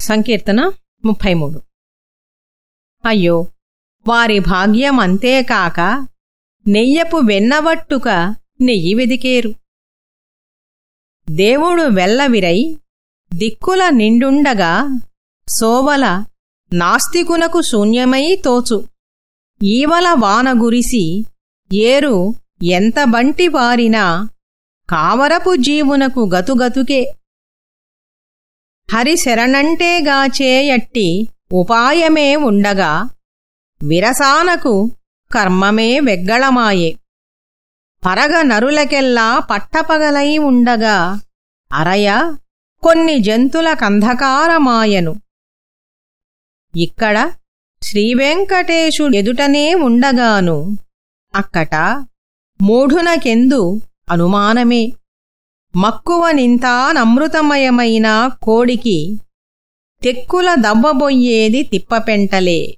సంకీర్తన ముప్పై మూడు అయ్యో వారి భాగ్యం అంతేకాక నెయ్యపు వెన్నవట్టుక నెయ్యి వెదికేరు. దేవుడు వెల్లవిరై దిక్కుల నిండుండగా సోవల నాస్తికునకు శూన్యమై తోచు. ఈవల వాన గురిసి ఏరు ఎంత బంటి వారినా కావరపు జీవునకు గతుగతుకే. హరిశరణంటేగా చేయట్టి ఉపాయమే ఉండగా విరసానకు కర్మమే వెగ్గళమాయే. పరగ నరులకెల్లా పట్టపగలై ఉండగా అరయ కొన్ని జంతుల కంధకారమాయను. ఇక్కడ శ్రీవెంకటేశుడెదుటనే ఉండగాను అక్కట మూఢునకెందు అనుమానమే. మక్కువనింతానమృతమయమైన కోడికి తెక్కుల దవ్వబొయ్యేది తిప్పపెంటలే.